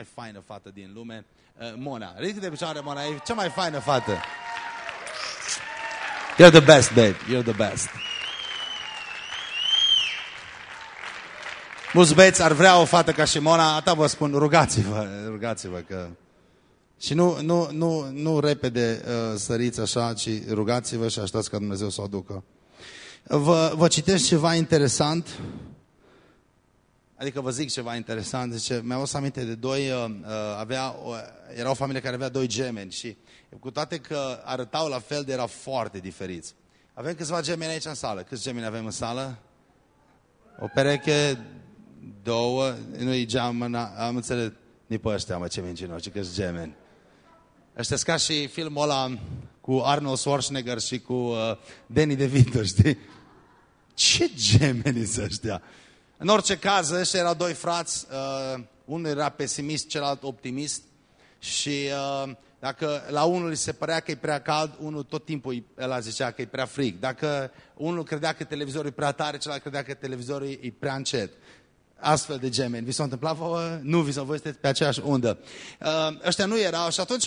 mai faină fată din lume, uh, Mona. Ridică de picioare, Mona, e cea mai faină fată. You're the best, babe. You're the best. Mulți băieți ar vrea o fată ca și Mona, atât vă spun, rugați-vă, rugați-vă că... Și nu, nu, nu, nu repede uh, săriți așa, ci rugați-vă și așteptați ca Dumnezeu să o aducă. Vă, vă citesc ceva interesant, adică vă zic ceva interesant, zice, mi-au să aminte de doi, uh, uh, avea, uh, era o familie care avea doi gemeni și cu toate că arătau la fel, de erau foarte diferiți. Avem câțiva gemeni aici în sală. Câți gemeni avem în sală? O pereche, două, nu-i geamă, am înțeles, ni pe ăștia, mă, ce mincinoși, că gemeni. Ăștia ca și filmul ăla cu Arnold Schwarzenegger și cu uh, Danny DeVito, știi? Ce gemeni sunt ăștia? În orice caz, ăștia erau doi frați, uh, unul era pesimist, celălalt optimist și uh, dacă la unul îi se părea că e prea cald, unul tot timpul ăla zicea că e prea frig. Dacă unul credea că televizorul e prea tare, celălalt credea că televizorul e prea încet. Astfel de gemeni. Vi s-a întâmplat vouă? Nu vi s-a voi pe aceeași undă. Uh, ăștia nu erau și atunci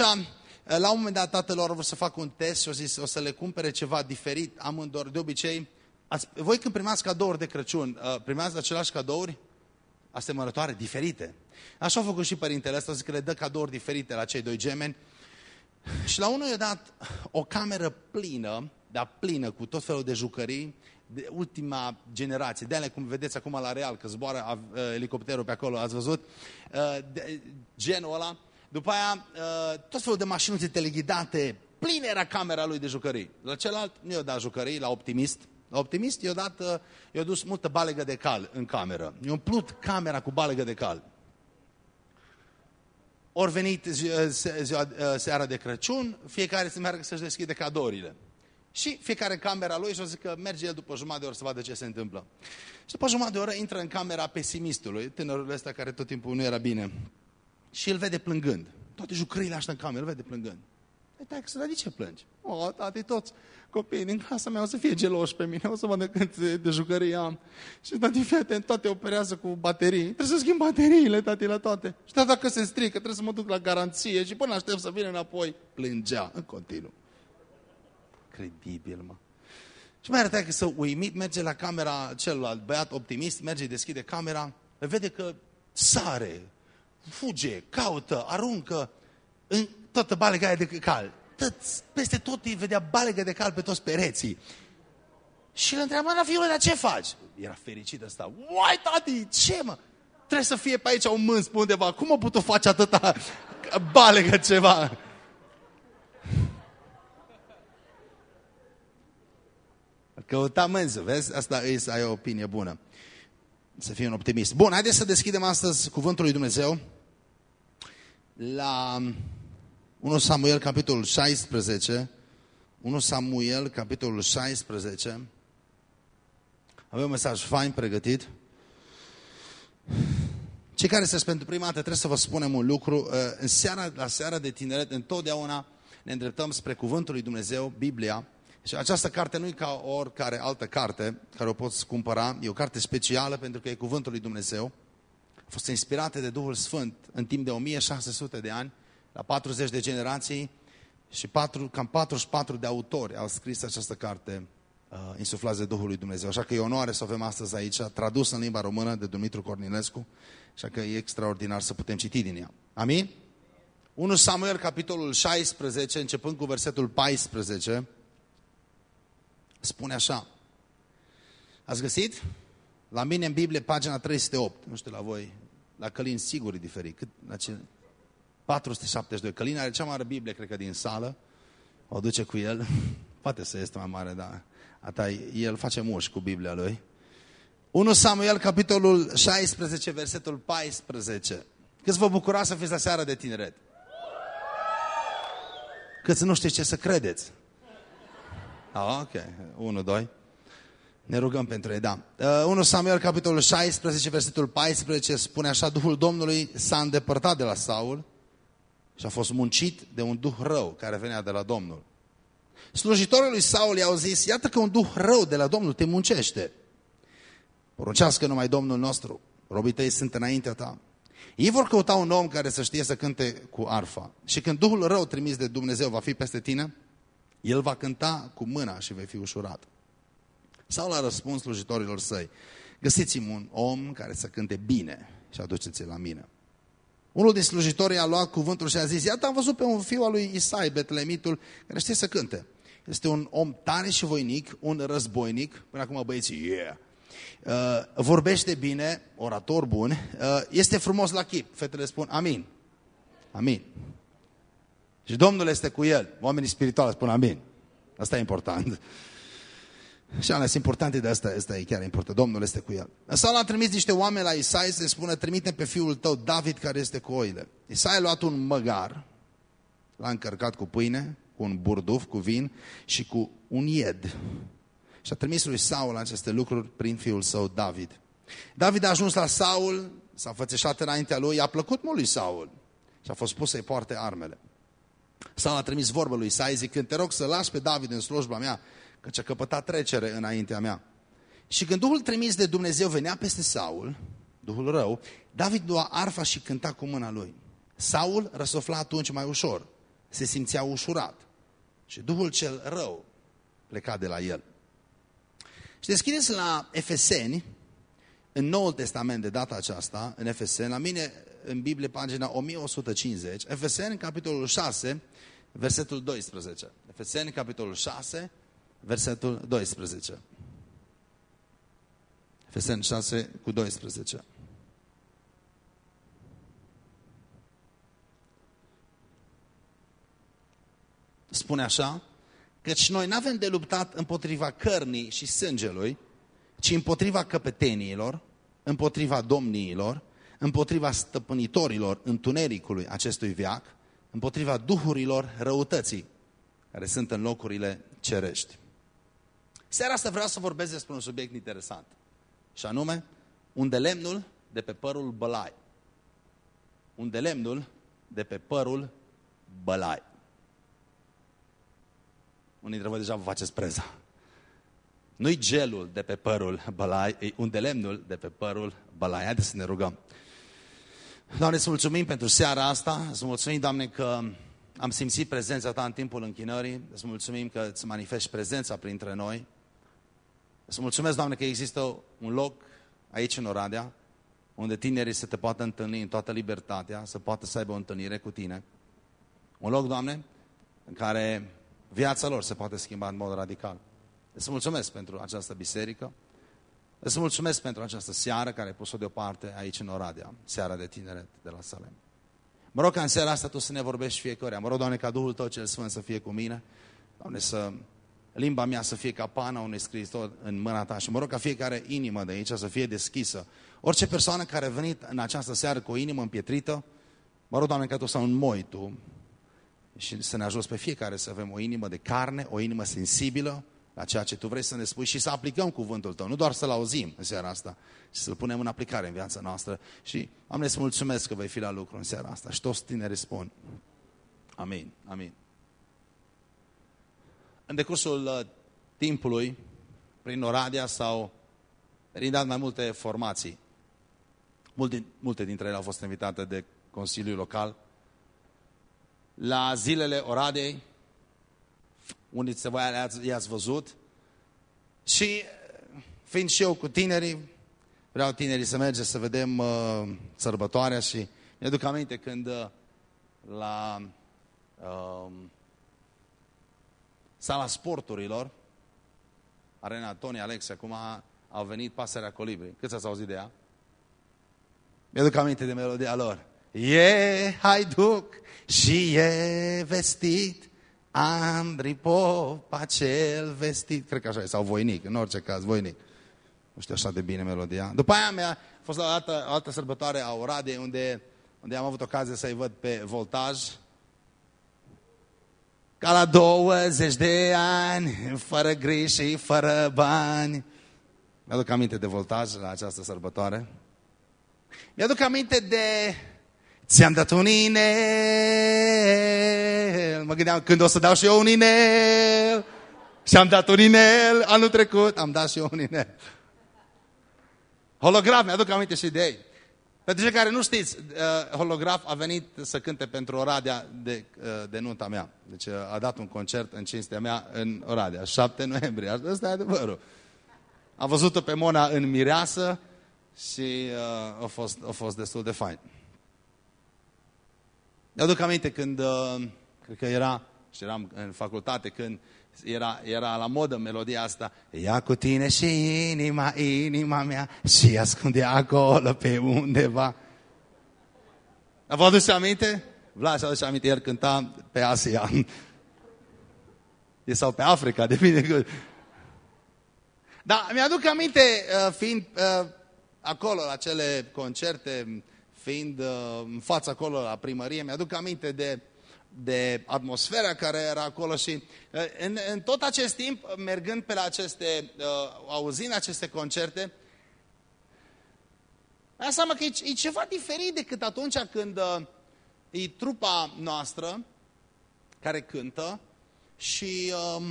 la un moment dat tatălor a vrut să facă un test și a zis o să le cumpere ceva diferit amândor. De obicei, ați, voi când primați cadouri de Crăciun, uh, primați aceleași cadouri? Asemănătoare, diferite. Așa a făcut și părintele ăsta, zic că le dă cadouri diferite la cei doi gemeni. Și la unul i-a dat o cameră plină, dar plină cu tot felul de jucării, de ultima generație, de ale cum vedeți acum la Real, că zboară uh, elicopterul pe acolo, ați văzut? Uh, de, genul ăla. După aia, uh, tot felul de mașinuțe teleghidate, plină era camera lui de jucării. La celălalt nu i-a dat jucării, la optimist. La optimist i-a dat, uh, i-a dus multă balegă de cal în cameră. I-a umplut camera cu balegă de cal. Ori venit ziua, ziua, seara de Crăciun, fiecare să meargă să-și deschide cadourile. Și fiecare în camera lui și o zic că merge el după jumătate de oră să vadă ce se întâmplă. Și după jumătate de oră intră în camera pesimistului, tânărul ăsta care tot timpul nu era bine. Și îl vede plângând. Toate jucările așa în cameră, îl vede plângând. Păi, tai, să de ce plângi? O, tati, toți copiii din casa mea o să fie geloși pe mine, o să vadă cât de jucării am. Și tati, fii atent, toate operează cu baterii. Trebuie să schimb bateriile, tati, la toate. Și tati, dacă se strică, trebuie să mă duc la garanție și până aștept să vină înapoi, plângea în continuu. Credibil, mă. Și mai arăta că să uimit, merge la camera celălalt băiat optimist, merge, deschide camera, vede că sare, fuge, caută, aruncă în toată balega aia de cal. Tot, peste tot îi vedea balegă de cal pe toți pereții. Și îl întreabă, la fiule, dar ce faci? Era fericit ăsta. Uai, tati, ce mă? Trebuie să fie pe aici un mâns pe undeva. Cum a putut face atâta balegă ceva? Căuta mânză, vezi? Asta e să ai o opinie bună. Să fii un optimist. Bun, haideți să deschidem astăzi Cuvântul lui Dumnezeu la 1 Samuel, capitolul 16. 1 Samuel, capitolul 16. Avem un mesaj fain pregătit. Cei care sunt pentru prima dată trebuie să vă spunem un lucru. Uh, în seara, la seara de tineret, întotdeauna ne îndreptăm spre Cuvântul lui Dumnezeu, Biblia. Și această carte nu e ca oricare altă carte care o poți cumpăra. E o carte specială pentru că e Cuvântul lui Dumnezeu. A fost inspirată de Duhul Sfânt în timp de 1600 de ani, la 40 de generații și 4, cam 44 de autori au scris această carte uh, insuflați de Duhul lui Dumnezeu. Așa că e onoare să o avem astăzi aici, tradus în limba română de Dumitru Cornilescu, așa că e extraordinar să putem citi din ea. Amin? 1 Samuel, capitolul 16, începând cu versetul 14, spune așa. Ați găsit? La mine în Biblie, pagina 308. Nu știu la voi. La Călin sigur e diferit. Cât, la ce? 472. Călin are cea mai mare Biblie, cred că, din sală. O duce cu el. Poate să este mai mare, dar ata, el face muș cu Biblia lui. 1 Samuel, capitolul 16, versetul 14. Câți vă bucura să fiți la seara de tineret? Câți nu știți ce să credeți? Ah, ok. 1, 2. Ne rugăm pentru ei, da. 1 uh, Samuel, capitolul 16, versetul 14, spune așa, Duhul Domnului s-a îndepărtat de la Saul și a fost muncit de un duh rău care venea de la Domnul. Slujitorii lui Saul i-au zis, iată că un duh rău de la Domnul te muncește. Poruncească numai Domnul nostru, robii tăi sunt înaintea ta. Ei vor căuta un om care să știe să cânte cu arfa. Și când Duhul rău trimis de Dumnezeu va fi peste tine, el va cânta cu mâna și vei fi ușurat. Sau la răspuns slujitorilor săi, găsiți-mi un om care să cânte bine și aduceți-l la mine. Unul din slujitorii a luat cuvântul și a zis, iată am văzut pe un fiu al lui Isai, Betlemitul, care știe să cânte. Este un om tare și voinic, un războinic, până acum băieții, yeah. Uh, vorbește bine, orator bun, uh, este frumos la chip. Fetele spun amin. Amin. Și Domnul este cu el. Oamenii spirituali spun amin. Asta e important. Și ales importante de asta, asta e chiar important. Domnul este cu el. Saul a trimis niște oameni la Isai să spună, trimite pe fiul tău David care este cu oile. Isai a luat un măgar, l-a încărcat cu pâine, cu un burduf, cu vin și cu un ied. Și a trimis lui Saul aceste lucruri prin fiul său David. David a ajuns la Saul, s-a fățeșat înaintea lui, a plăcut mult lui Saul și a fost pus să-i poarte armele. Saul a trimis vorbă lui Isai zicând, te rog să lași pe David în slujba mea, căci a căpătat trecere înaintea mea. Și când Duhul trimis de Dumnezeu venea peste Saul, Duhul rău, David lua arfa și cânta cu mâna lui. Saul răsufla atunci mai ușor, se simțea ușurat și Duhul cel rău pleca de la el. Și deschideți la Efeseni, în Noul Testament de data aceasta, în Efeseni, la mine în Biblie, pagina 1150, Efeseni, capitolul 6, versetul 12. Efeseni, capitolul 6, versetul 12. Efeseni 6 cu 12. Spune așa, căci noi nu avem de luptat împotriva cărnii și sângelui, ci împotriva căpeteniilor, împotriva domniilor, împotriva stăpânitorilor întunericului acestui viac, împotriva duhurilor răutății care sunt în locurile cerești. Seara asta vreau să vorbesc despre un subiect interesant. Și anume, un de lemnul de pe părul bălai. Un de lemnul de pe părul bălai. Unii dintre voi deja vă faceți preza. Nu-i gelul de pe părul bălai, e un de lemnul de pe părul bălai. Haideți să ne rugăm. Doamne, îți mulțumim pentru seara asta. Îți mulțumim, Doamne, că am simțit prezența Ta în timpul închinării. Îți mulțumim că îți manifesti prezența printre noi. Îți mulțumesc, Doamne, că există un loc aici în Oradea, unde tinerii să te poată întâlni în toată libertatea, să poată să aibă o întâlnire cu tine. Un loc, Doamne, în care viața lor se poate schimba în mod radical. Îți mulțumesc pentru această biserică. Îți mulțumesc pentru această seară care ai pus-o deoparte aici în Oradea, seara de tineret de la Salem. Mă rog ca în seara asta Tu să ne vorbești fiecare. Mă rog, Doamne, ca Duhul Tău cel Sfânt să fie cu mine. Doamne, să limba mea să fie ca pana unui scriitor în mâna Ta și mă rog ca fiecare inimă de aici să fie deschisă. Orice persoană care a venit în această seară cu o inimă împietrită, mă rog, Doamne, ca Tu să înmoi Tu și să ne ajuți pe fiecare să avem o inimă de carne, o inimă sensibilă la ceea ce Tu vrei să ne spui și să aplicăm cuvântul Tău, nu doar să-L auzim în seara asta, ci să-L punem în aplicare în viața noastră. Și am să mulțumesc că vei fi la lucru în seara asta și toți tineri spun. Amin, amin. În decursul uh, timpului, prin Oradea s-au rindat mai multe formații. Multe, multe dintre ele au fost invitate de Consiliul Local. La zilele Oradei, unii dintre voi i-ați văzut, și fiind și eu cu tinerii, vreau tinerii să mergem să vedem uh, sărbătoarea și mi-aduc aminte când uh, la uh, sala sporturilor, Arena Tony Alex, acum au venit Pasărea Colibri. Cât ați auzit de ea? Mi-aduc aminte de melodia lor. E haiduc și e vestit, Andrei Popa cel vestit. Cred că așa e, sau voinic, în orice caz, voinic. Nu știu așa de bine melodia. După aia mi-a fost la o altă, o altă sărbătoare a Oradei, unde, unde am avut ocazia să-i văd pe voltaj ca la 20 de ani, fără griji și fără bani. Mi-aduc aminte de voltaj la această sărbătoare. Mi-aduc aminte de... Ți-am dat un inel. Mă gândeam când o să dau și eu un inel. Și am dat un inel anul trecut. Am dat și eu un inel. Hologram, mi-aduc aminte și de ei. Pentru cei care nu știți, uh, Holograf a venit să cânte pentru Oradea de, uh, de nunta mea. Deci uh, a dat un concert în cinstea mea în Oradea, 7 noiembrie. Asta e adevărul. Am văzut-o pe Mona în mireasă și uh, a, fost, a fost destul de fain. Eu aduc aminte când, uh, cred că era, și eram în facultate, când era, era la modă melodia asta. Ia cu tine și inima, inima mea și ascunde acolo pe undeva. Vă aduce aminte? Vlad și aduce aminte, el cânta pe Asia. E sau pe Africa, depinde. Dar mi-aduc aminte, uh, fiind uh, acolo la cele concerte, fiind uh, în fața acolo la primărie, mi-aduc aminte de de atmosfera care era acolo și uh, în, în tot acest timp, mergând pe la aceste, uh, auzind aceste concerte, mi seama că e, e ceva diferit decât atunci când uh, e trupa noastră care cântă și uh,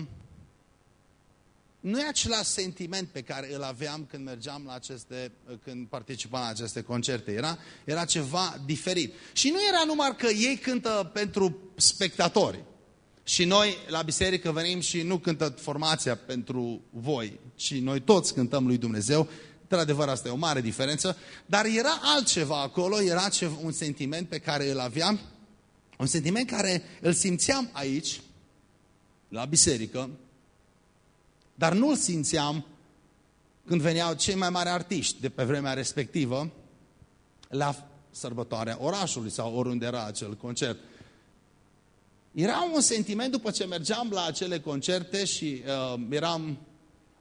nu e același sentiment pe care îl aveam când mergeam la aceste, când participam la aceste concerte. Era, era ceva diferit. Și nu era numai că ei cântă pentru spectatori. Și noi la biserică venim și nu cântă formația pentru voi, ci noi toți cântăm lui Dumnezeu. Într-adevăr, asta e o mare diferență. Dar era altceva acolo, era ceva, un sentiment pe care îl aveam, un sentiment care îl simțeam aici, la biserică, dar nu-l simțeam când veneau cei mai mari artiști de pe vremea respectivă la sărbătoarea orașului sau oriunde era acel concert. Era un sentiment după ce mergeam la acele concerte și uh, eram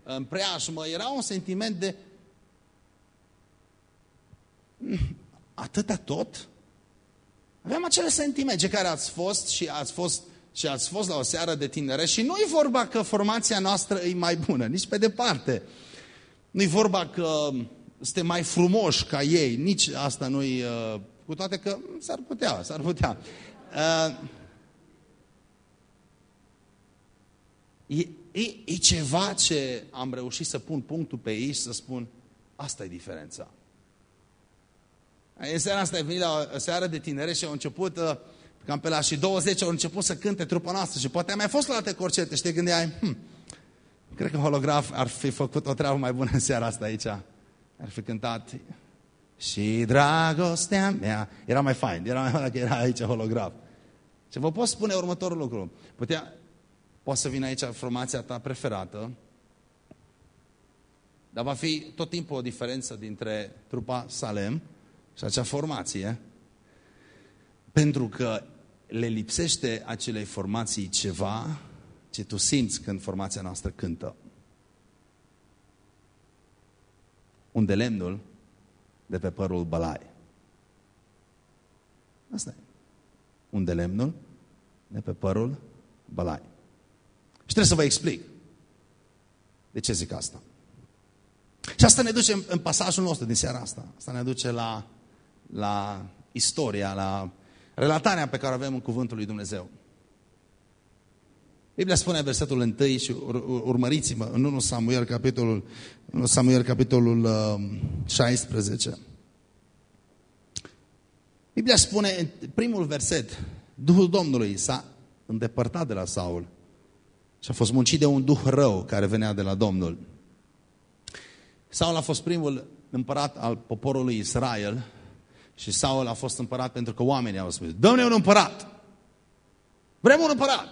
în preajmă, era un sentiment de hmm, atâta tot? Aveam acele sentimente care ați fost și ați fost și ați fost la o seară de tinere și nu e vorba că formația noastră e mai bună, nici pe departe. Nu e vorba că suntem mai frumoși ca ei, nici asta nu e, uh, cu toate că s-ar putea, s-ar putea. Uh, e, e, e ceva ce am reușit să pun punctul pe ei și să spun, asta e diferența. În seara asta ai venit la o seară de tinere și au început uh, Cam pe la și 20 au început să cânte trupa noastră și poate ai mai fost la alte corcete și te gândeai, hm, cred că holograf ar fi făcut o treabă mai bună în seara asta aici. Ar fi cântat și dragostea mea. Era mai fain, era mai fain dacă era aici holograf. Și vă pot spune următorul lucru. Putea, poate să vină aici formația ta preferată, dar va fi tot timpul o diferență dintre trupa Salem și acea formație pentru că le lipsește acelei formații ceva ce tu simți când formația noastră cântă. Unde lemnul de pe părul bălai. Asta e. Unde lemnul de pe părul bălai. Și trebuie să vă explic de ce zic asta. Și asta ne duce în, în pasajul nostru din seara asta. Asta ne duce la, la istoria, la relatarea pe care o avem în Cuvântul lui Dumnezeu. Biblia spune versetul 1 și urmăriți-mă în 1 Samuel capitolul, 1 Samuel capitolul 16. Uh, Biblia spune în primul verset, Duhul Domnului s-a îndepărtat de la Saul și a fost muncit de un duh rău care venea de la Domnul. Saul a fost primul împărat al poporului Israel și Saul a fost împărat pentru că oamenii au spus, dă-ne un împărat. Vrem un împărat.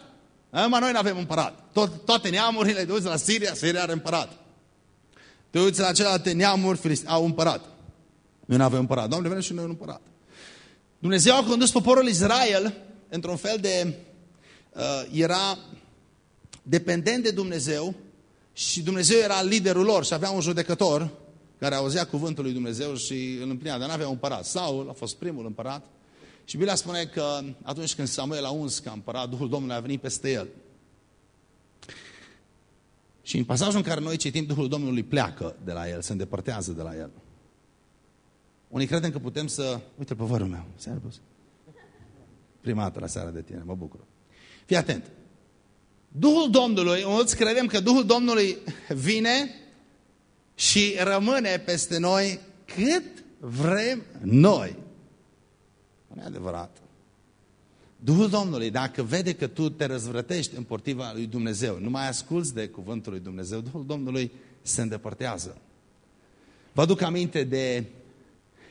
Mă, noi nu avem împărat. Tot, toate neamurile, te uiți la Siria, Siria are împărat. Te uiți la celelalte neamuri, au împărat. Noi nu avem împărat. Doamne, vrem și noi un împărat. Dumnezeu a condus poporul Israel într-un fel de... Uh, era dependent de Dumnezeu și Dumnezeu era liderul lor și avea un judecător care auzea cuvântul lui Dumnezeu și îl împlinea, dar n-avea un împărat. Saul a fost primul împărat și Biblia spune că atunci când Samuel a uns ca împărat, Duhul Domnului a venit peste el. Și în pasajul în care noi citim, Duhul Domnului pleacă de la el, se îndepărtează de la el. Unii credem că putem să... Uite pe vărul meu, servus. Prima dată la seara de tine, mă bucur. Fii atent. Duhul Domnului, mulți credem că Duhul Domnului vine și rămâne peste noi cât vrem noi. Nu e adevărat. Duhul Domnului, dacă vede că tu te răzvrătești împotriva lui Dumnezeu, nu mai asculți de cuvântul lui Dumnezeu, Duhul Domnului se îndepărtează. Vă aduc aminte de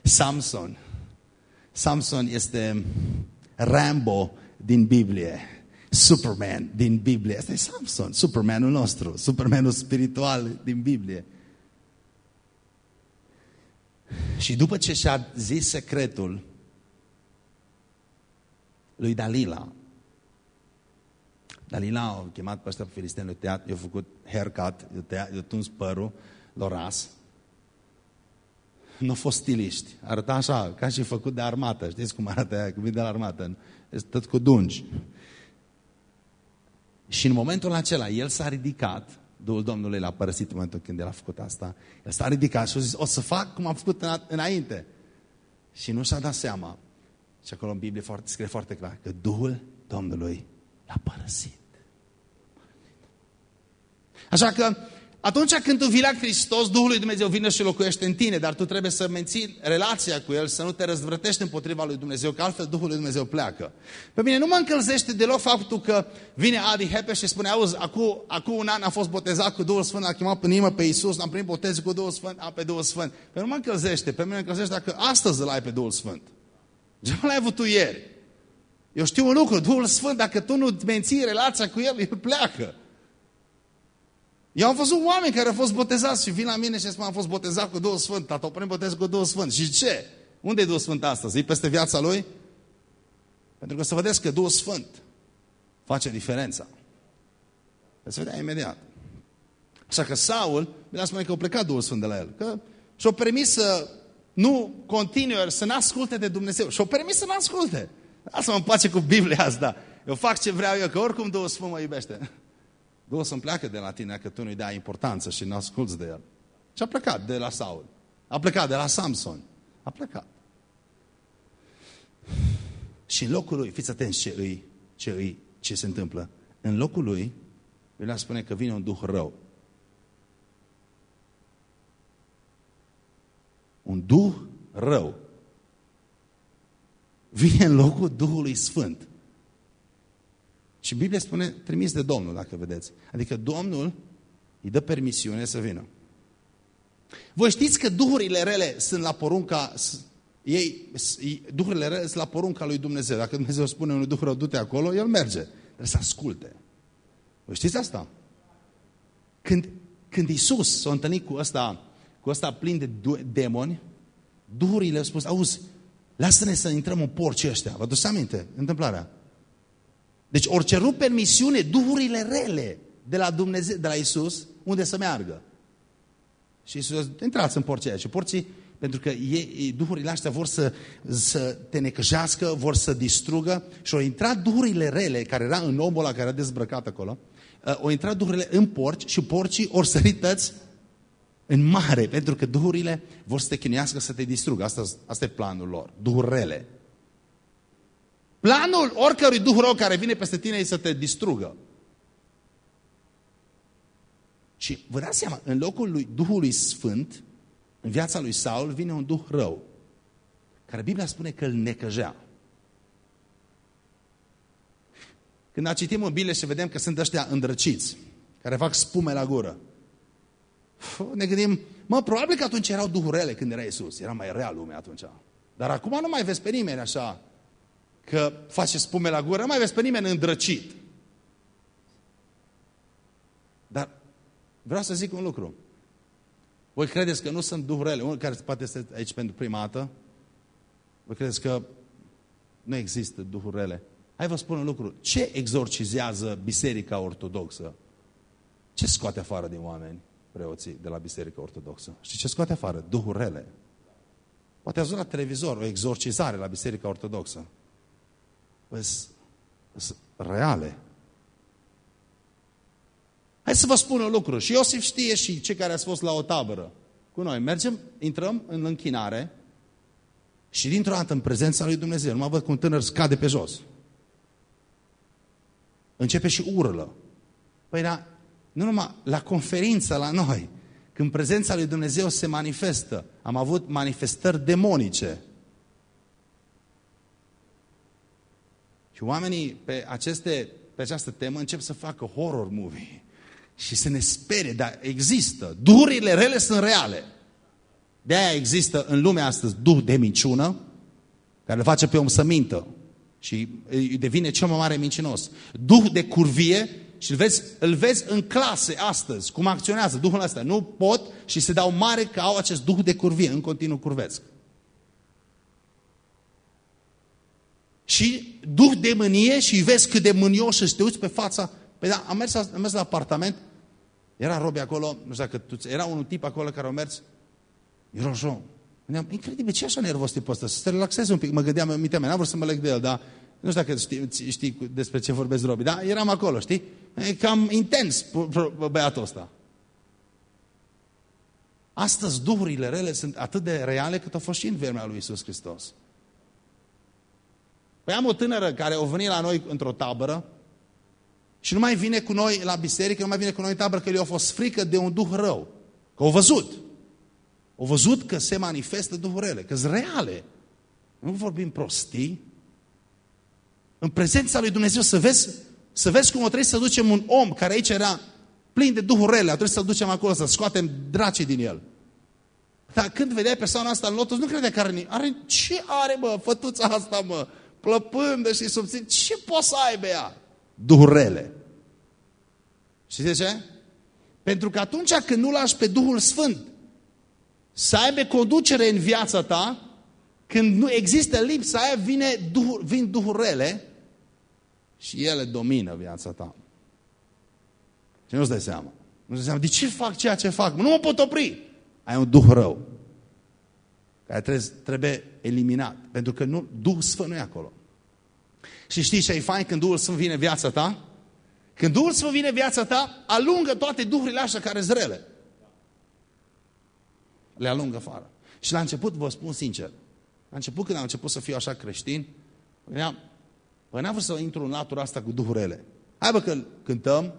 Samson. Samson este Rambo din Biblie. Superman din Biblie. Asta e Samson, Supermanul nostru, Supermanul spiritual din Biblie. Și după ce și-a zis secretul lui Dalila, Dalila a chemat pe ăștia pe filisteni, i-a făcut haircut, i-a tuns părul, l-a ras. Nu au fost stiliști. Arăta așa, ca și făcut de armată. Știți cum arată aia, cum de la armată? Este tot cu dungi. Și în momentul acela, el s-a ridicat, Duhul Domnului l-a părăsit în momentul când el a făcut asta, el s-a ridicat și a zis, o să fac cum am făcut înainte. Și nu și-a dat seama. Și acolo în Biblie foarte, scrie foarte clar că Duhul Domnului l-a părăsit. Așa că atunci când tu vii la Hristos, Duhul lui Dumnezeu vine și locuiește în tine, dar tu trebuie să menții relația cu El, să nu te răzvrătești împotriva lui Dumnezeu, că altfel Duhul lui Dumnezeu pleacă. Pe mine nu mă încălzește deloc faptul că vine Adi Hepe și spune, auzi, acum, acum un an a fost botezat cu Duhul Sfânt, a chemat pe inimă pe Iisus, am primit botezul cu Duhul Sfânt, am pe Duhul Sfânt. Pe nu mă încălzește, pe mine mă încălzește dacă astăzi îl ai pe Duhul Sfânt. Ce l-ai avut tu ieri? Eu știu un lucru, Duhul Sfânt, dacă tu nu menții relația cu El, El pleacă. Eu am văzut oameni care au fost botezați și vin la mine și spun, am fost botezat cu Duhul Sfânt, tată, o botez cu Duhul Sfânt. Și ce? Unde e Duhul Sfânt astăzi? E peste viața lui? Pentru că să vedeți că Duhul Sfânt face diferența. Veți vedea imediat. Așa că Saul, bine spune că a plecat Duhul Sfânt de la el. Că și-o permis să nu continue, să nu asculte de Dumnezeu. Și-o permis să nu asculte. Asta mă împace cu Biblia asta. Eu fac ce vreau eu, că oricum Duhul Sfânt mă iubește. Duhul să-mi pleacă de la tine că tu nu-i dai importanță și nu asculți de el. Și a plecat de la Saul. A plecat de la Samson. A plecat. Și în locul lui, fiți atenți ce îi, ce îi, ce se întâmplă. În locul lui, Biblia spune că vine un duh rău. Un duh rău. Vine în locul Duhului Sfânt. Și Biblia spune trimis de Domnul, dacă vedeți. Adică Domnul îi dă permisiune să vină. Voi știți că duhurile rele sunt la porunca ei, duhurile rele sunt la porunca lui Dumnezeu. Dacă Dumnezeu spune unui duh rău, du-te acolo, el merge. Trebuie să asculte. Voi știți asta? Când, când Iisus s-a întâlnit cu ăsta, cu ăsta plin de demoni, duhurile au spus, auzi, lasă-ne să intrăm în porci ăștia. Vă duceți aminte întâmplarea? Deci ori cerut permisiune duhurile rele de la Dumnezeu, de la Isus, unde să meargă. Și Isus a zis, intrați în porții aia. Și porții, pentru că ei, duhurile astea vor să, să te necăjească, vor să distrugă. Și au intrat duhurile rele, care era în omul ăla care era dezbrăcat acolo, uh, au intrat duhurile în porci și porcii ori sărități în mare, pentru că duhurile vor să te chinuiască să te distrugă. Asta, asta e planul lor, duhuri rele. Planul oricărui duh rău care vine peste tine e să te distrugă. Și vă dați seama, în locul lui Duhului Sfânt, în viața lui Saul, vine un duh rău, care Biblia spune că îl necăjea. Când citim în Biblie și vedem că sunt ăștia îndrăciți, care fac spume la gură, ne gândim, mă, probabil că atunci erau duhurele când era Iisus, era mai rea lumea atunci. Dar acum nu mai vezi pe nimeni așa că face spume la gură, nu mai vezi pe nimeni îndrăcit. Dar vreau să zic un lucru. Voi credeți că nu sunt duhurile, unul care poate este aici pentru prima dată? Voi credeți că nu există duhurile? Hai vă spun un lucru. Ce exorcizează Biserica Ortodoxă? Ce scoate afară din oameni preoții de la Biserica Ortodoxă? Și ce scoate afară? Duhurile. Poate ați la televizor o exorcizare la Biserica Ortodoxă sunt reale. Hai să vă spun un lucru. Și Iosif știe și cei care ați fost la o tabără cu noi. Mergem, intrăm în închinare și dintr-o dată în prezența lui Dumnezeu, nu mă văd cum un tânăr scade pe jos. Începe și urlă. Păi da, nu numai la conferință la noi, când prezența lui Dumnezeu se manifestă. Am avut manifestări demonice. Și oamenii pe, aceste, pe această temă încep să facă horror movie și să ne sperie, dar există. Duhurile rele sunt reale. De aia există în lumea astăzi duh de minciună, care îl face pe om să mintă și îi devine cel mai mare mincinos. Duh de curvie și îl vezi, îl vezi în clase astăzi, cum acționează Duhul ăsta. Nu pot și se dau mare că au acest Duh de curvie, în continuu curvesc. Și Duh de mânie și îi vezi cât de mânioși și te uiți pe fața. Păi da, am mers, am mers la apartament, era Robi acolo, nu știu dacă tu, era un tip acolo care a mers, Rojon. Incredibil, ce așa nervos tipul ăsta? Să se relaxeze un pic. Mă gândeam în mintea mea, n-am vrut să mă leg de el, dar nu știu dacă știi, știi despre ce vorbesc Robi, dar eram acolo, știi? E cam intens băiatul ăsta. Astăzi duhurile rele sunt atât de reale cât au fost și în vremea lui Isus Hristos. Păi am o tânără care a venit la noi într-o tabără și nu mai vine cu noi la biserică, nu mai vine cu noi în tabără că i-a fost frică de un duh rău. Că au văzut. Au văzut că se manifestă duhurile, că sunt reale. Nu vorbim prostii. În prezența lui Dumnezeu să vezi, să vezi cum o trebuie să ducem un om care aici era plin de duhurile, trebuie să-l ducem acolo, să scoatem dracii din el. Dar când vedeai persoana asta în lotus, nu credea că are, are ce are, mă, fătuța asta, mă, plăpândă și subțin, ce poate să aibă ea? Duhurele. Și de ce? Pentru că atunci când nu lași pe Duhul Sfânt să aibă conducere în viața ta, când nu există lipsa aia, vine duhur, vin duhurile și ele domină viața ta. Și nu-ți dai seama. Nu-ți dai seama, de ce fac ceea ce fac? Nu mă pot opri. Ai un duh rău. Care trebuie, trebuie eliminat. Pentru că nu, Duhul Sfânt nu e acolo. Și știi ce e fain când Duhul Sfânt vine viața ta? Când Duhul Sfânt vine viața ta, alungă toate duhurile astea care sunt rele. Le alungă afară. Și la început, vă spun sincer, la început când am început să fiu așa creștin, gândeam, păi n-am vrut să intru în latura asta cu duhurile. Hai bă că cântăm,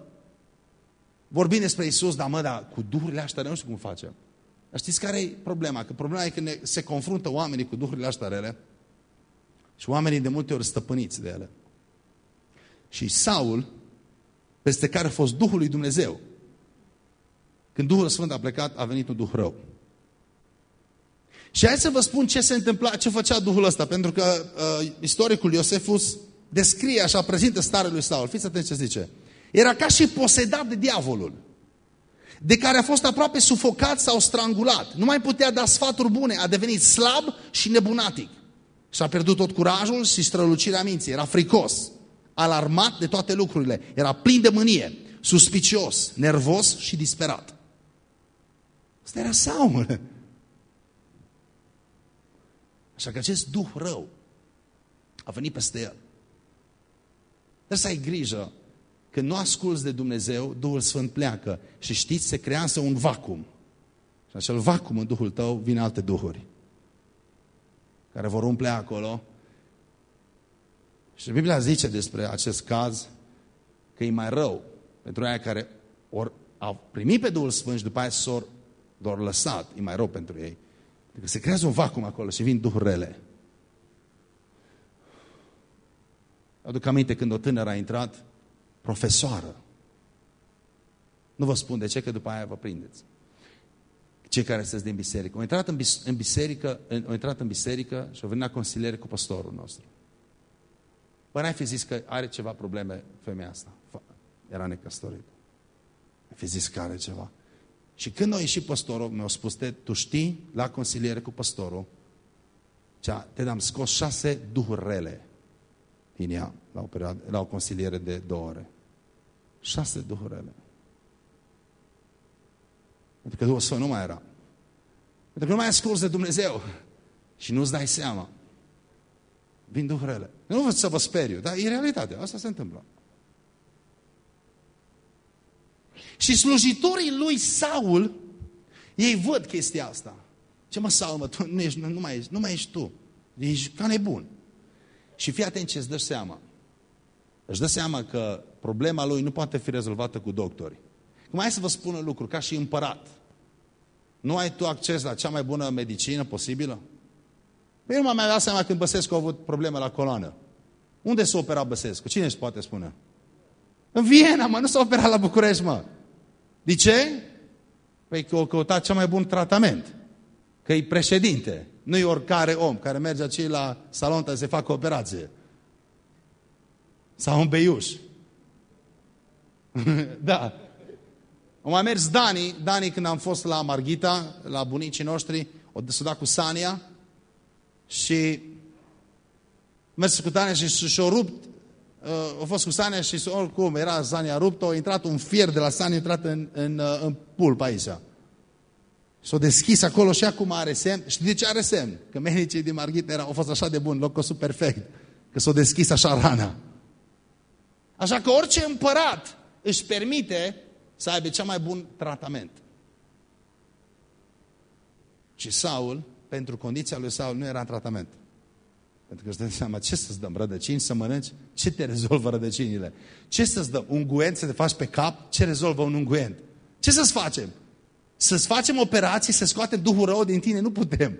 vorbim despre Isus, dar mă, dar cu duhurile astea nu știu cum facem. Dar știți care e problema? Că problema e că ne, se confruntă oamenii cu duhurile astea rele și oamenii de multe ori stăpâniți de ele. Și Saul, peste care a fost Duhul lui Dumnezeu, când Duhul Sfânt a plecat, a venit un Duh rău. Și hai să vă spun ce se întâmpla, ce făcea Duhul ăsta, pentru că uh, istoricul Iosefus descrie așa, prezintă starea lui Saul. Fiți atenți ce zice. Era ca și posedat de diavolul, de care a fost aproape sufocat sau strangulat. Nu mai putea da sfaturi bune, a devenit slab și nebunatic. Și-a pierdut tot curajul și strălucirea minții. Era fricos, alarmat de toate lucrurile. Era plin de mânie, suspicios, nervos și disperat. Asta era Saul. Așa că acest duh rău a venit peste el. Trebuie să ai grijă. Când nu asculți de Dumnezeu, Duhul Sfânt pleacă. Și știți, se creează un vacuum. Și acel vacuum în Duhul tău vin alte duhuri. Care vor umple acolo. Și Biblia zice despre acest caz că e mai rău pentru aia care or, au primit pe Duhul Sfânt și după aia s-au doar lăsat. E mai rău pentru ei. Adică se creează un vacuum acolo și vin duhuri rele. Aduc aminte când o tânără a intrat, profesoară. Nu vă spun de ce, că după aia vă prindeți. Cei care sunteți din biserică. Au intrat în, bis în biserică, au intrat în biserică și au venit la consiliere cu pastorul nostru. Păi n-ai fi zis că are ceva probleme femeia asta. Era necăsătorită. Ai fi zis că are ceva. Și când a ieșit păstorul, mi-a spus, te, tu știi, la consiliere cu păstorul, cea, te am scos șase duhuri rele din ea, la o, perioadă, la o consiliere de două ore. Șase duhuri rele. Pentru că Duhul Sfânt nu mai era. Pentru că nu mai asculți de Dumnezeu și nu-ți dai seama. Vin duhurile. Nu vreau să vă speriu, dar e realitatea. Asta se întâmplă. Și slujitorii lui Saul, ei văd chestia asta. Ce mă, Saul, mă, tu nu, ești, nu, mai ești, nu mai ești tu. Ești ca nebun. Și fii atent ce îți dă seama. Își dă seama că problema lui nu poate fi rezolvată cu doctori. Cum hai să vă spun un lucru, ca și împărat. Nu ai tu acces la cea mai bună medicină posibilă? Păi nu m-am mai dat seama când Băsescu a avut probleme la coloană. Unde s-a operat Băsescu? Cine își poate spune? În Viena, mă, nu s-a operat la București, mă. De ce? Păi că o căutat cel mai bun tratament. Că e președinte. Nu e oricare om care merge aici la salon să se facă operație. Sau un beiuș. da. Am mai mers Dani, Dani când am fost la Marghita, la bunicii noștri, o dat cu Sania și mers cu Tania și și-o rupt, uh, a fost cu Sania și oricum era Sania rupt, a intrat un fier de la Sania, a intrat în, în, uh, în pulpa aici. S-a deschis acolo și acum are semn. Știi de ce are semn? Că medicii din Marghita erau, au fost așa de bun, locul super perfect. Că s-a deschis așa rana. Așa că orice împărat își permite să aibă cel mai bun tratament. Și Saul, pentru condiția lui Saul, nu era în tratament. Pentru că își dă seama, ce să-ți dăm? Rădăcini să mănânci? Ce te rezolvă rădăcinile? Ce să-ți dăm? Unguent să te faci pe cap? Ce rezolvă un unguent? Ce să-ți facem? Să-ți facem operații, să scoatem Duhul rău din tine? Nu putem.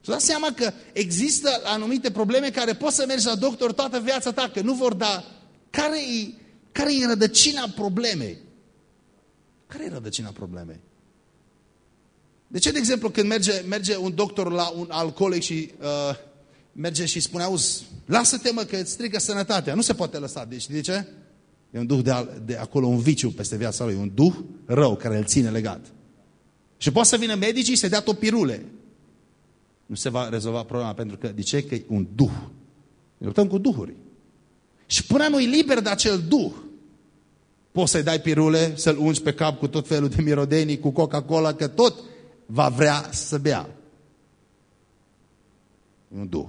Și dați seama că există anumite probleme care poți să mergi la doctor toată viața ta, că nu vor da... Care e, care e rădăcina problemei? Care e rădăcina problemei? De ce, de exemplu, când merge, merge un doctor la un alcoolic și uh, merge și spune, auzi, lasă-te mă că îți strică sănătatea. Nu se poate lăsa. Deci, de ce? E un duh de, de acolo, un viciu peste viața lui, un duh rău care îl ține legat. Și poate să vină medicii și să dea tot pirule. Nu se va rezolva problema, pentru că, de ce? Că e un duh. Ne luptăm cu duhuri. Și până nu-i liber de acel duh, poți să-i dai pirule, să-l ungi pe cap cu tot felul de mirodenii, cu Coca-Cola, că tot va vrea să bea. E un duh.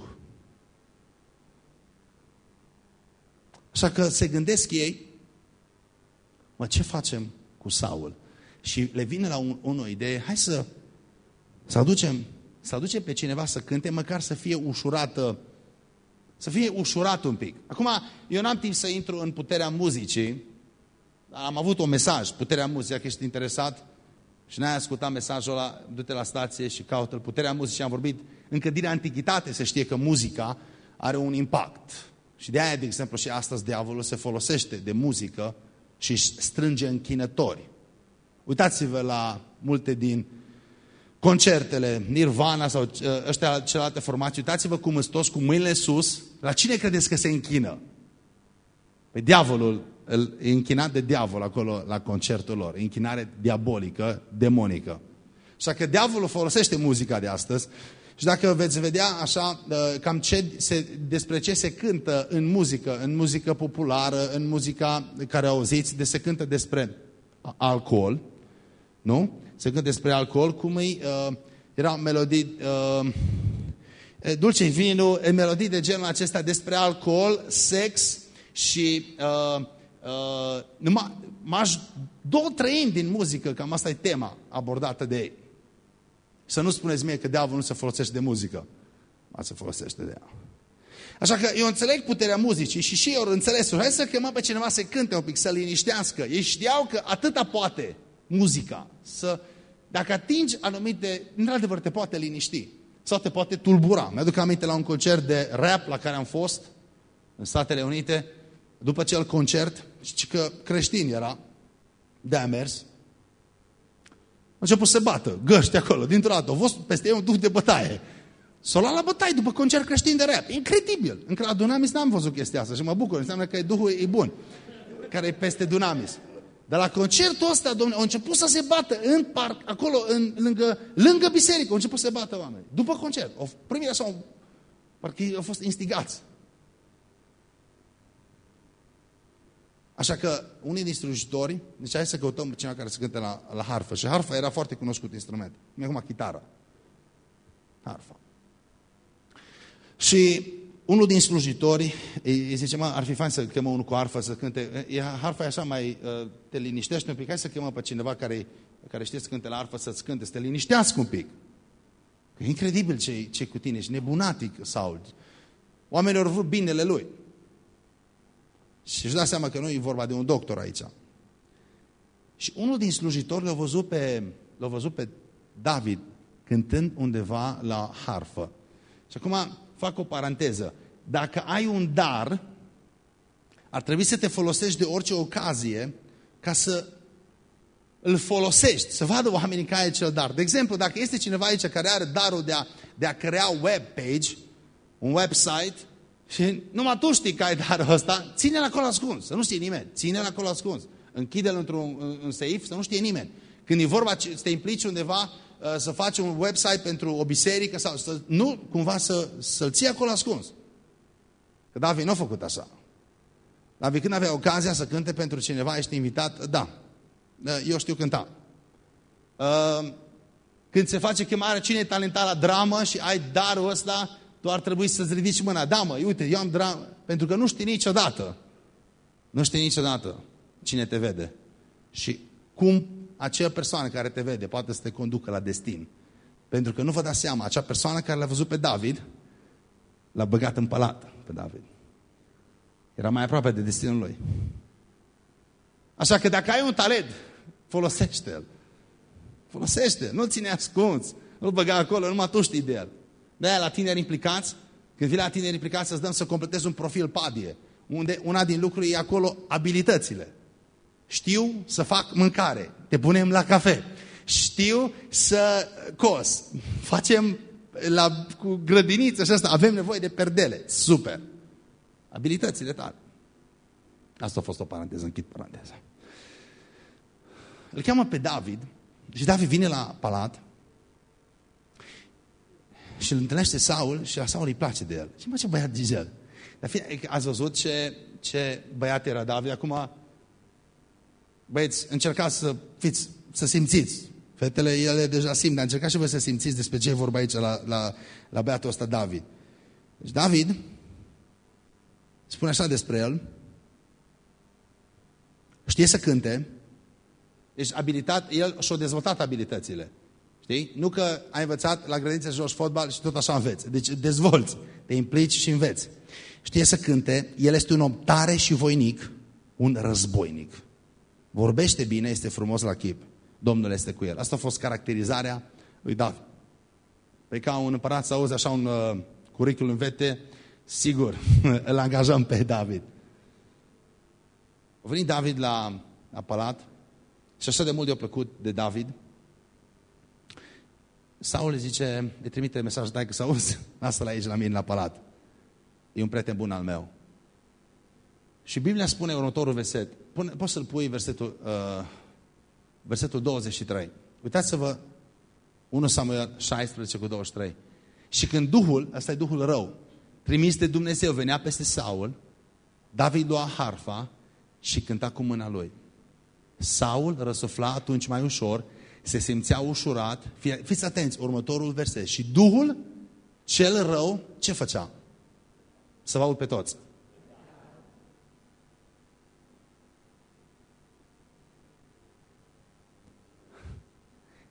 Așa că se gândesc ei, mă, ce facem cu Saul? Și le vine la un, un o idee, hai să, să aducem să aducem pe cineva să cânte, măcar să fie ușurată, să fie ușurat un pic. Acum, eu n-am timp să intru în puterea muzicii, am avut un mesaj, puterea muzicii, dacă ești interesat, și n-ai ascultat mesajul ăla, du-te la stație și caută-l. Puterea muzicii, am vorbit încă din antichitate se știe că muzica are un impact. Și de aia, de exemplu, și astăzi diavolul se folosește de muzică și strânge închinători. Uitați-vă la multe din concertele, Nirvana sau ă, ăștia celelalte formații, uitați-vă cum sunt toți cu mâinile sus, la cine credeți că se închină? Pe diavolul, e închinat de diavol acolo la concertul lor, închinare diabolică, demonică. Așa că diavolul folosește muzica de astăzi și dacă veți vedea așa, ă, cam ce se, despre ce se cântă în muzică, în muzică populară, în muzica care auziți, de se cântă despre alcool, nu? Se cântă despre alcool, cum e, uh, era melodii, uh, dulce vinul, melodii de genul acesta despre alcool, sex și uh, uh, numai, maș, două treimi din muzică, cam asta e tema abordată de ei. Să nu spuneți mie că diavolul nu se folosește de muzică. Ma se folosește de ea. Așa că eu înțeleg puterea muzicii și și eu înțeles. Hai să chemăm pe cineva să cânte un pic, să liniștească. Ei știau că atâta poate muzica. Să, dacă atingi anumite, într-adevăr te poate liniști sau te poate tulbura. Mi-aduc aminte la un concert de rap la care am fost în Statele Unite, după acel concert, și că creștin era, de-a mers, a început să bată, găști acolo, dintr-o dată, a fost peste ei un duh de bătaie. S-a luat la bătaie după concert creștin de rap. Incredibil. Încă la Dunamis n-am văzut chestia asta și mă bucur. Înseamnă că Duhul e bun, care e peste Dunamis. Dar la concertul ăsta, domnule, au început să se bată în parc, acolo, în, lângă, lângă biserică, au început să se bată oameni. După concert. Au primit așa, parcă au fost instigați. Așa că unii din slujitori, deci hai să căutăm cineva care să cânte la, la harfă. Și harfa era foarte cunoscut instrument. Nu e acum chitară. Harfa. Și unul din slujitori îi zice, mă, ar fi fain să chemă unul cu harfă să cânte. E, harfa e așa mai, uh, te liniștește un pic. Hai să chemăm pe cineva care, care știe să cânte la harfă să-ți cânte, să te liniștească un pic. E incredibil ce ce cu tine, ești nebunatic, Saul. Oamenii au vrut binele lui. Și își da seama că nu e vorba de un doctor aici. Și unul din slujitori l-a văzut pe, l-a văzut pe David cântând undeva la harfă. Și acum fac o paranteză. Dacă ai un dar, ar trebui să te folosești de orice ocazie ca să îl folosești, să vadă oamenii care e cel dar. De exemplu, dacă este cineva aici care are darul de a, de a crea web page, un website, și numai tu știi că ai darul ăsta, ține-l acolo ascuns, să nu știe nimeni. Ține-l acolo ascuns. Închide-l într-un în seif, să nu știe nimeni. Când e vorba să te implici undeva, uh, să faci un website pentru o biserică sau să, nu cumva să, să-l ții acolo ascuns. Că David nu a făcut așa. David când avea ocazia să cânte pentru cineva, ești invitat, da, uh, eu știu cânta. Uh, când se face chemarea, cine e talentat la dramă și ai darul ăsta, tu ar trebui să-ți ridici mâna. Da, mă, uite, eu am dramă. Pentru că nu știi niciodată. Nu știi niciodată cine te vede. Și cum acea persoană care te vede poate să te conducă la destin. Pentru că nu vă dați seama, acea persoană care l-a văzut pe David, l-a băgat în palat pe David. Era mai aproape de destinul lui. Așa că dacă ai un talent, folosește-l. Folosește, nu ține ascuns. Nu-l băga acolo, numai tu știi de el. De la tineri implicați, când vii la tineri implicați, să-ți dăm să completezi un profil padie. Unde una din lucruri e acolo abilitățile. Știu să fac mâncare. Te punem la cafe. Știu să cos. Facem la, cu grădiniță și asta. Avem nevoie de perdele. Super. Abilitățile tale. Asta a fost o paranteză, închid paranteza. Îl cheamă pe David și David vine la palat și îl întâlnește Saul și la Saul îi place de el. Și mă, ce băiat Gigel. Dar fie, ați văzut ce, ce băiat era David? Acum, băieți, încercați să fiți, să simțiți. Fetele, ele deja simt, dar încercați și voi să simțiți despre ce e vorba aici la, la, la băiatul ăsta David. Deci David spune așa despre el, știe să cânte, deci abilitate, el și-a dezvoltat abilitățile. Știi? Nu că ai învățat la grădiniță să joci fotbal și tot așa înveți. Deci dezvolți, te implici și înveți. Știe să cânte, el este un om tare și voinic, un războinic. Vorbește bine, este frumos la chip. Domnul este cu el. Asta a fost caracterizarea lui David. Păi ca un împărat să auzi așa un uh, curriculum vete, sigur, îl angajăm pe David. A venit David la, la palat și așa de mult i-a plăcut de David. Saul le zice, îi trimite mesaj, dai că să auzi, lasă-l aici la mine la palat. E un prieten bun al meu. Și Biblia spune următorul verset. Pune, poți să-l pui versetul, uh, versetul 23. Uitați-vă 1 Samuel 16 cu 23. Și când Duhul, ăsta e Duhul rău, trimis de Dumnezeu, venea peste Saul, David lua harfa și cânta cu mâna lui. Saul răsufla atunci mai ușor, se simțea ușurat. Fiți atenți, următorul verset. Și Duhul cel rău, ce făcea? Să vă aud pe toți.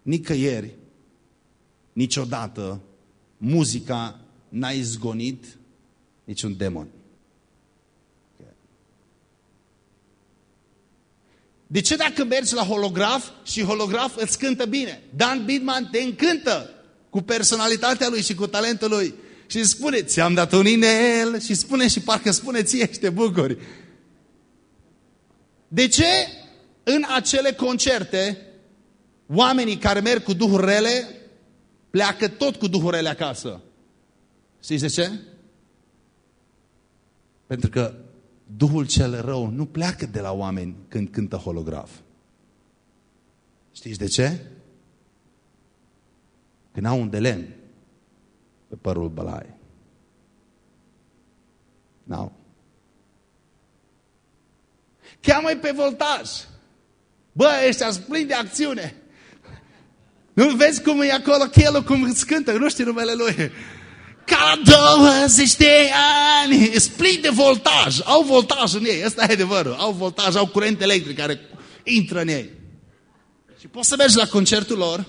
Nicăieri, niciodată, muzica n-a izgonit niciun demon. De ce dacă mergi la holograf și holograf îți cântă bine? Dan Bidman te încântă cu personalitatea lui și cu talentul lui. Și spune, ți-am dat un inel și spune și parcă spune ție și te bucuri. De ce în acele concerte Oamenii care merg cu duhuri rele pleacă tot cu duhuri rele acasă. Știți de ce? Pentru că Duhul cel rău nu pleacă de la oameni când cântă holograf. Știți de ce? Când au un de lemn pe părul bălai. N-au. Cheamă-i pe voltaj. Bă, ăștia sunt plini de acțiune. Nu vezi cum e acolo chelul, cum îți cântă, nu știi numele lui. Ca 20 de ani, plin de voltaj, au voltaj în ei, ăsta e adevărul, au voltaj, au curent electric care intră în ei. Și poți să mergi la concertul lor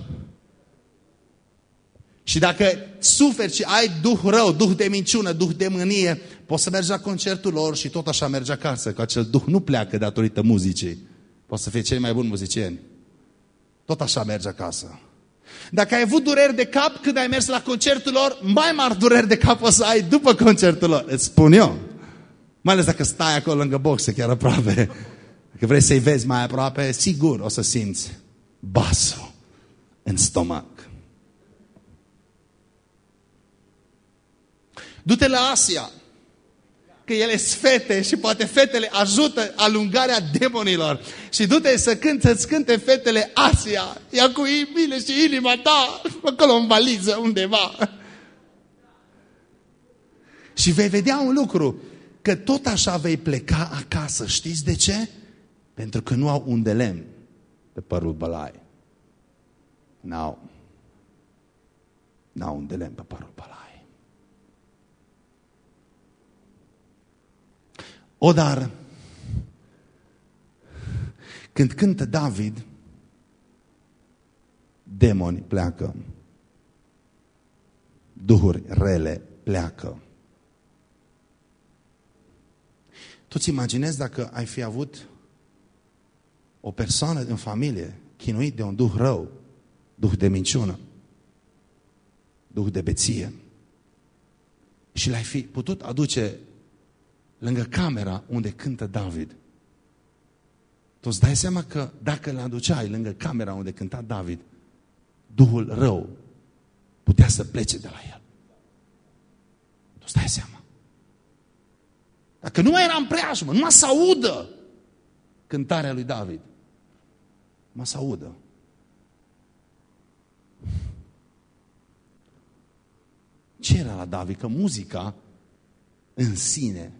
și dacă suferi și ai duh rău, duh de minciună, duh de mânie, poți să mergi la concertul lor și tot așa mergi acasă, că acel duh nu pleacă datorită muzicii. Poți să fii cei mai buni muzicieni. Tot așa mergi acasă. Dacă ai avut dureri de cap când ai mers la concertul lor, mai mari dureri de cap o să ai după concertul lor. Îți spun eu. Mai ales dacă stai acolo lângă boxe, chiar aproape. Dacă vrei să-i vezi mai aproape, sigur o să simți basul în stomac. Du-te la Asia, că ele sunt fete și poate fetele ajută alungarea demonilor. Și du-te să cânte, să cânte fetele Asia, ia cu mine și inima ta, acolo în valiză undeva. Și vei vedea un lucru, că tot așa vei pleca acasă. Știți de ce? Pentru că nu au un de lemn pe părul bălai. N-au. N-au un de lemn pe părul bălai. O, dar, când cântă David, demoni pleacă, duhuri rele pleacă. Tu-ți imaginezi dacă ai fi avut o persoană în familie chinuit de un duh rău, duh de minciună, duh de beție, și l-ai fi putut aduce lângă camera unde cântă David. Tu îți dai seama că dacă îl aduceai lângă camera unde cânta David, Duhul rău putea să plece de la el. Tu îți dai seama. Dacă nu mai era în preajmă, nu să audă cântarea lui David. Mă să audă. Ce era la David? Că muzica în sine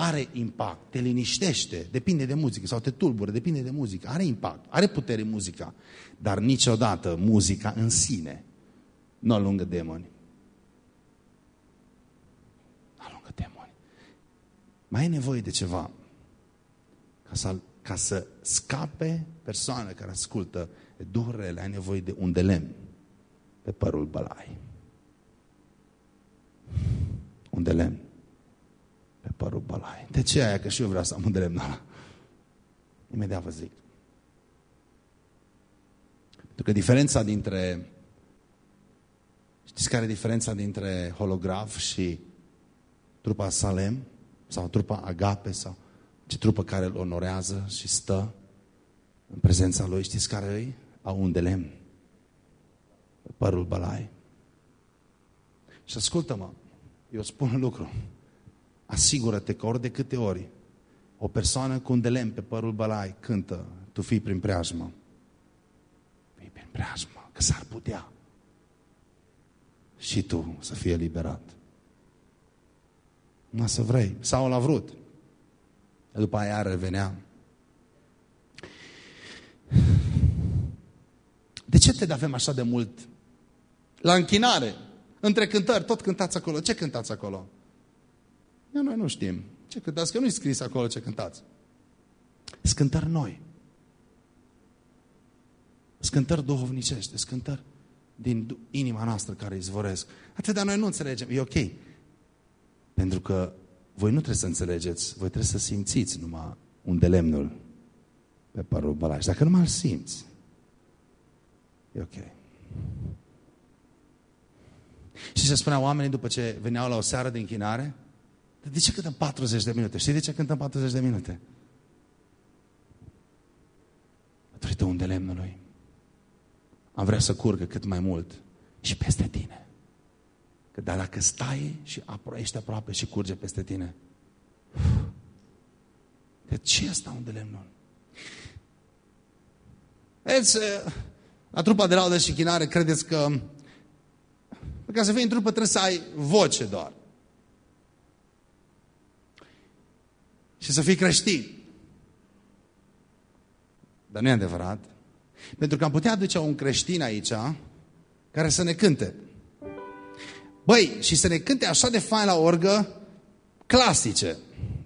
are impact, te liniștește, depinde de muzică, sau te tulbură, depinde de muzică, are impact, are putere muzica, dar niciodată muzica în sine nu alungă demoni. Nu alungă demoni. Mai e nevoie de ceva ca să, ca să scape persoane care ascultă de duhurile, ai nevoie de un de lemn pe părul bălai. Un de lemn pe părul bălai. De ce aia? Că și eu vreau să am un de lemn ăla. Imediat vă zic. Pentru că diferența dintre... Știți care e diferența dintre holograf și trupa Salem? Sau trupa Agape? Sau ce trupă care îl onorează și stă în prezența lui? Știți care îi? Au un de lemn. Pe părul bălai. Și ascultă-mă, eu spun un lucru asigură-te că ori de câte ori o persoană cu un de lemn pe părul bălai cântă, tu fii prin preajmă. Fii prin preajmă, că s-ar putea. Și tu să fii eliberat. Nu să vrei. Sau l-a vrut. După aia revenea. De ce te avem așa de mult? La închinare, între cântări, tot cântați acolo. Ce cântați acolo? Eu noi nu știm. Ce cântați? Că nu-i scris acolo ce cântați. Scântări noi. Scântări duhovnicești, scântări din inima noastră care izvoresc. Atât, dar noi nu înțelegem. E ok. Pentru că voi nu trebuie să înțelegeți, voi trebuie să simțiți numai un de lemnul pe părul bălaș. Dacă nu mai simți, e ok. Și se spunea oamenii după ce veneau la o seară de închinare, de ce cântăm 40 de minute? Știi de ce cântăm 40 de minute? Datorită unde lemnului. Am vrea să curgă cât mai mult și peste tine. Că dar dacă stai și ești aproape și curge peste tine, de ce asta unde lemnul? Vedeți, la trupa de laudă și chinare, credeți că ca să fii în trupă trebuie să ai voce doar. Și să fii creștin. Dar nu e adevărat. Pentru că am putea aduce un creștin aici care să ne cânte. Băi, și să ne cânte așa de fain la orgă, clasice.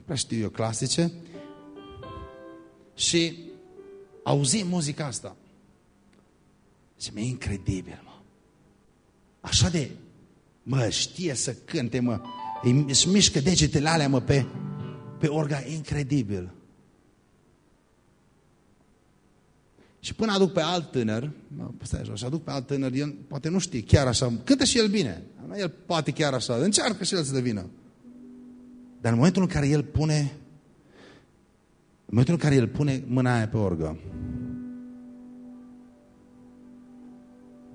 Prea știu eu, clasice. Și auzim muzica asta. Și mi-e incredibil, mă. Așa de, mă, știe să cânte, mă. Își mișcă degetele alea, mă, pe, pe orga incredibil. Și până aduc pe alt tânăr, mă, stai așa, și aduc pe alt tânăr, el poate nu știe chiar așa, cântă și el bine. El poate chiar așa, încearcă și el să devină. Dar în momentul în care el pune în momentul în care el pune mâna aia pe orgă,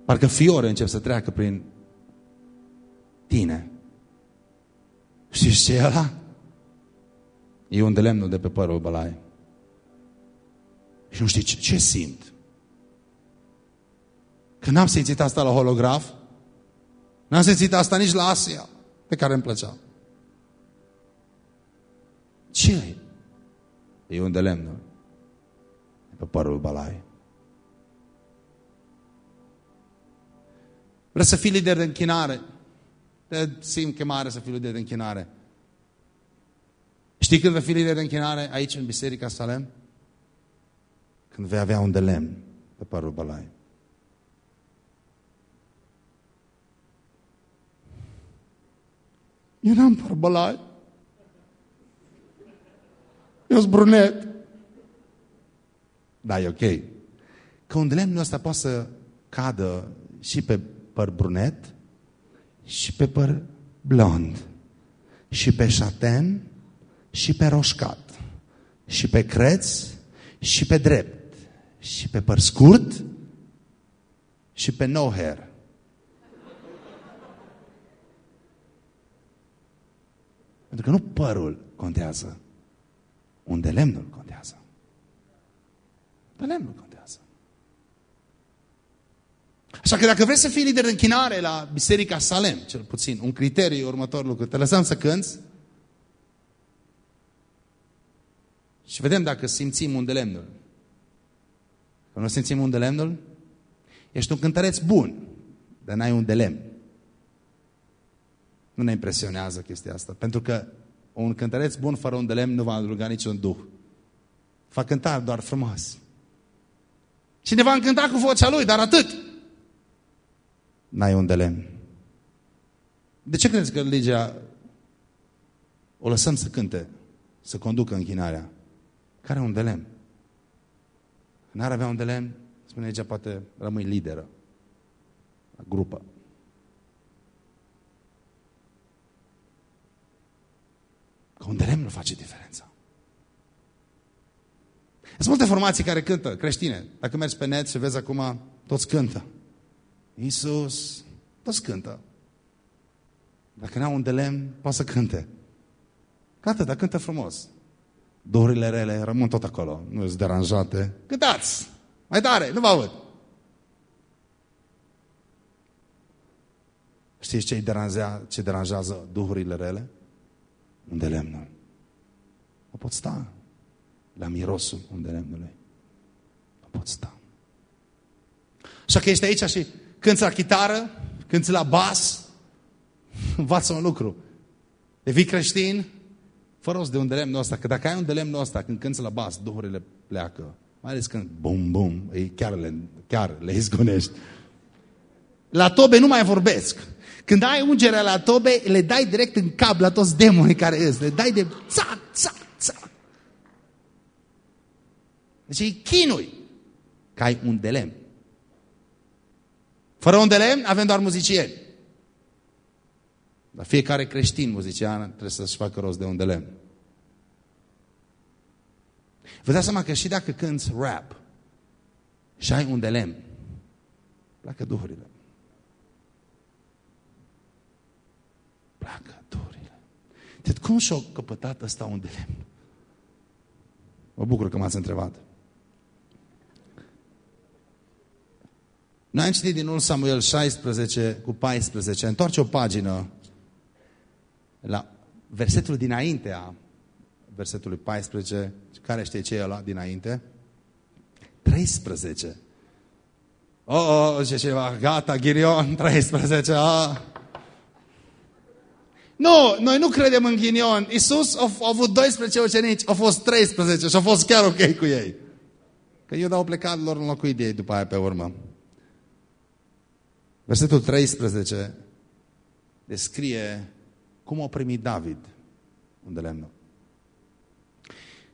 parcă fiore încep să treacă prin tine. Știți ce e ăla? E un de lemnul de pe părul bălai. Și nu știi ce, ce simt. Că n-am simțit asta la holograf, n-am simțit asta nici la Asia, pe care îmi plăcea. Ce e? E un de lemnul de pe părul bălai. Vreți să fii lider de închinare? Te simt chemare să fii lider de închinare. Știi când vei fi lider de închinare aici în Biserica Salem? Când vei avea un de lemn pe părul bălai. Eu n-am păr bălai. Eu sunt brunet. Da, e ok. Că un de lemnul ăsta poate să cadă și pe păr brunet și pe păr blond și pe șaten și pe roșcat și pe creț și pe drept și pe păr scurt și pe no hair. Pentru că nu părul contează, unde lemnul contează. Pe lemnul contează. Așa că dacă vrei să fii lider de închinare la Biserica Salem, cel puțin, un criteriu e următorul lucru. Te lăsăm să cânți și vedem dacă simțim unde lemnul. Când nu simțim unde lemnul, ești un cântăreț bun, dar n-ai un de lemn. Nu ne impresionează chestia asta, pentru că un cântăreț bun fără un de lemn nu va adulga niciun duh. Va cânta doar frumos. Cineva încânta cu vocea lui, dar atât n-ai un de lemn. De ce crezi că legea o lăsăm să cânte, să conducă închinarea? Care un de lemn? N-ar avea un de lemn, spune legea, poate rămâi lideră la grupă. Că un de lemn nu face diferența. Sunt multe formații care cântă, creștine. Dacă mergi pe net și vezi acum, toți cântă. Iisus, toți cântă. Dacă n-au un de lemn, poate să cânte. Cântă, dar cântă frumos. Dorile rele rămân tot acolo, nu sunt deranjate. Cântați! Mai tare, nu vă aud. Știți ce deranjează, ce deranjează duhurile rele? Unde lemnul. O pot sta la mirosul unde lemnului. O pot sta. Așa că ești aici și cânți la chitară, cânți la bas, învață un lucru. Devii creștin, fără rost de un de lemnul ăsta, că dacă ai un de lemnul ăsta, când cânți la bas, duhurile pleacă. Mai ales când bum, bum, ei chiar le, chiar le izgonești. La tobe nu mai vorbesc. Când ai ungerea la tobe, le dai direct în cap la toți demonii care îți. Le dai de ța, ța, ța. Deci îi chinui că ai un de lemn. Fără un de lemn avem doar muzicieni. Dar fiecare creștin muzician trebuie să-și facă rost de un de lemn. Vă dați seama că și dacă cânți rap și ai un de lemn, pleacă duhurile. Pleacă duhurile. De cum și-a căpătat ăsta un de lemn? Mă bucur că m-ați întrebat. Noi am citit din 1 Samuel 16 cu 14. Întoarce o pagină la versetul dinainte a versetului 14. Care știe ce e ăla dinainte? 13. Oh, oh, zice ceva, gata, ghinion, 13. Ah. Nu, noi nu credem în ghinion. Iisus a, a avut 12 ucenici, au fost 13 și a fost chiar ok cu ei. Că eu dau plecat, lor înlocuit de ei după aia pe urmă. Versetul 13 descrie cum a primit David un de lemnul.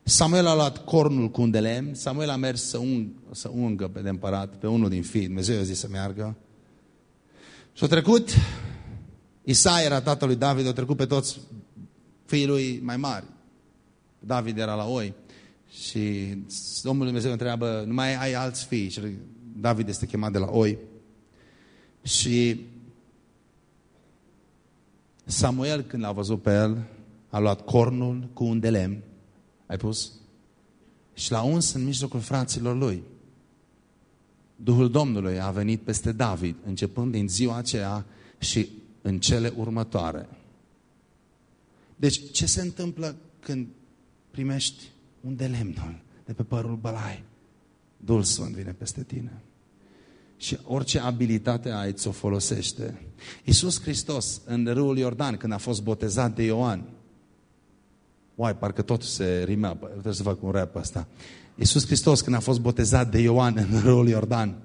Samuel a luat cornul cu un de lemn, Samuel a mers să, ung, să ungă pe de împărat, pe unul din fii, Dumnezeu a zis să meargă. Și a trecut, Isai era tatăl lui David, a trecut pe toți fiii lui mai mari. David era la oi. Și Domnul Dumnezeu întreabă, nu mai ai alți fii? Și David este chemat de la oi. Și Samuel, când l-a văzut pe el, a luat cornul cu un de lemn, ai pus? Și l-a uns în mijlocul fraților lui. Duhul Domnului a venit peste David, începând din ziua aceea și în cele următoare. Deci, ce se întâmplă când primești un de lemnul de pe părul bălai? Duhul Sfânt vine peste tine. Și orice abilitate ai, ți-o folosește. Iisus Hristos, în râul Iordan, când a fost botezat de Ioan, Uai, parcă tot se rimea, trebuie să fac un rap asta. Iisus Hristos, când a fost botezat de Ioan în râul Iordan,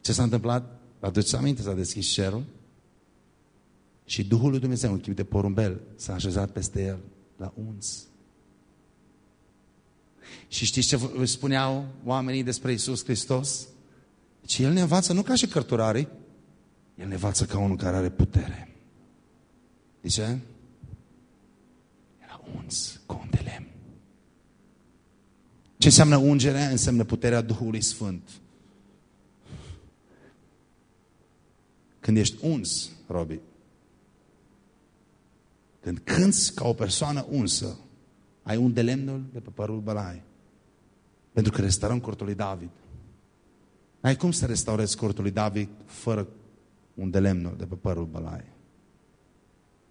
ce s-a întâmplat? Aduceți aminte, s-a deschis cerul și Duhul lui Dumnezeu, în chip de porumbel, s-a așezat peste el, la uns. Și știți ce spuneau oamenii despre Isus Hristos? Deci El ne învață nu ca și cărturarii, El ne învață ca unul care are putere. De ce? Era uns cu un de lemn. Ce înseamnă ungerea? Înseamnă puterea Duhului Sfânt. Când ești uns, Robi, când cânți ca o persoană unsă, ai un de lemnul de pe părul bălai. Pentru că restaurăm cortul lui David. Ai cum să restaurezi cortul lui David fără un de lemnul de pe părul bălai.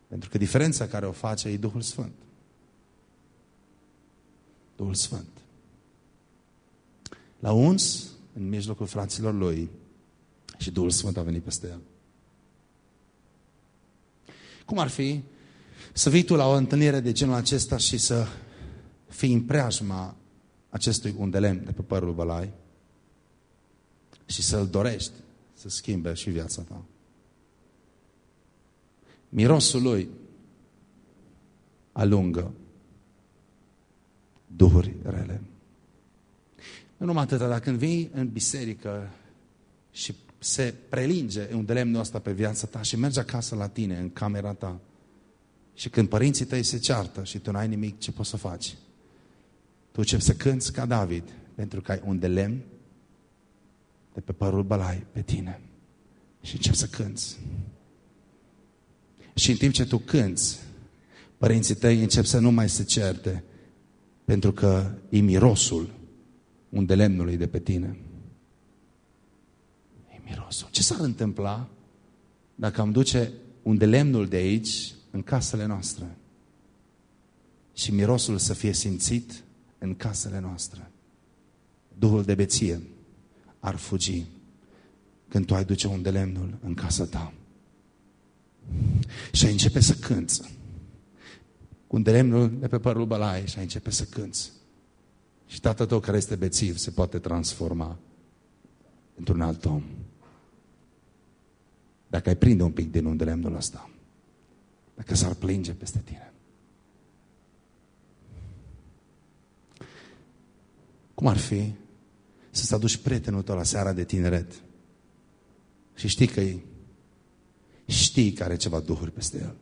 Pentru că diferența care o face e Duhul Sfânt. Duhul Sfânt. La uns, în mijlocul fraților lui, și Duhul Sfânt a venit peste el. Cum ar fi să vii tu la o întâlnire de genul acesta și să fii în preajma acestui undelem de pe părul bălai și să-l dorești să schimbe și viața ta. Mirosul lui alungă duhuri rele. Nu numai atât, dar când vii în biserică și se prelinge un delemnul ăsta pe viața ta și mergi acasă la tine, în camera ta, și când părinții tăi se ceartă și tu n-ai nimic, ce poți să faci? Tu începi să cânți ca David, pentru că ai un de lemn de pe părul bălai pe tine. Și începi să cânți. Și în timp ce tu cânți, părinții tăi încep să nu mai se certe, pentru că e mirosul un de lemnului de pe tine. E mirosul. Ce s-ar întâmpla dacă am duce un de lemnul de aici în casele noastre și mirosul să fie simțit în casele noastre. Duhul de beție ar fugi când tu ai duce un de lemnul în casa ta. Și ai începe să cânți. Cu un de lemnul de pe părul bălai și ai începe să cânți. Și tatăl tău care este bețiv se poate transforma într-un alt om. Dacă ai prinde un pic din un de lemnul ăsta. Dacă s-ar plânge peste tine. Cum ar fi să-ți aduci prietenul tău la seara de tineret și știi că e știi că are ceva duhuri peste el.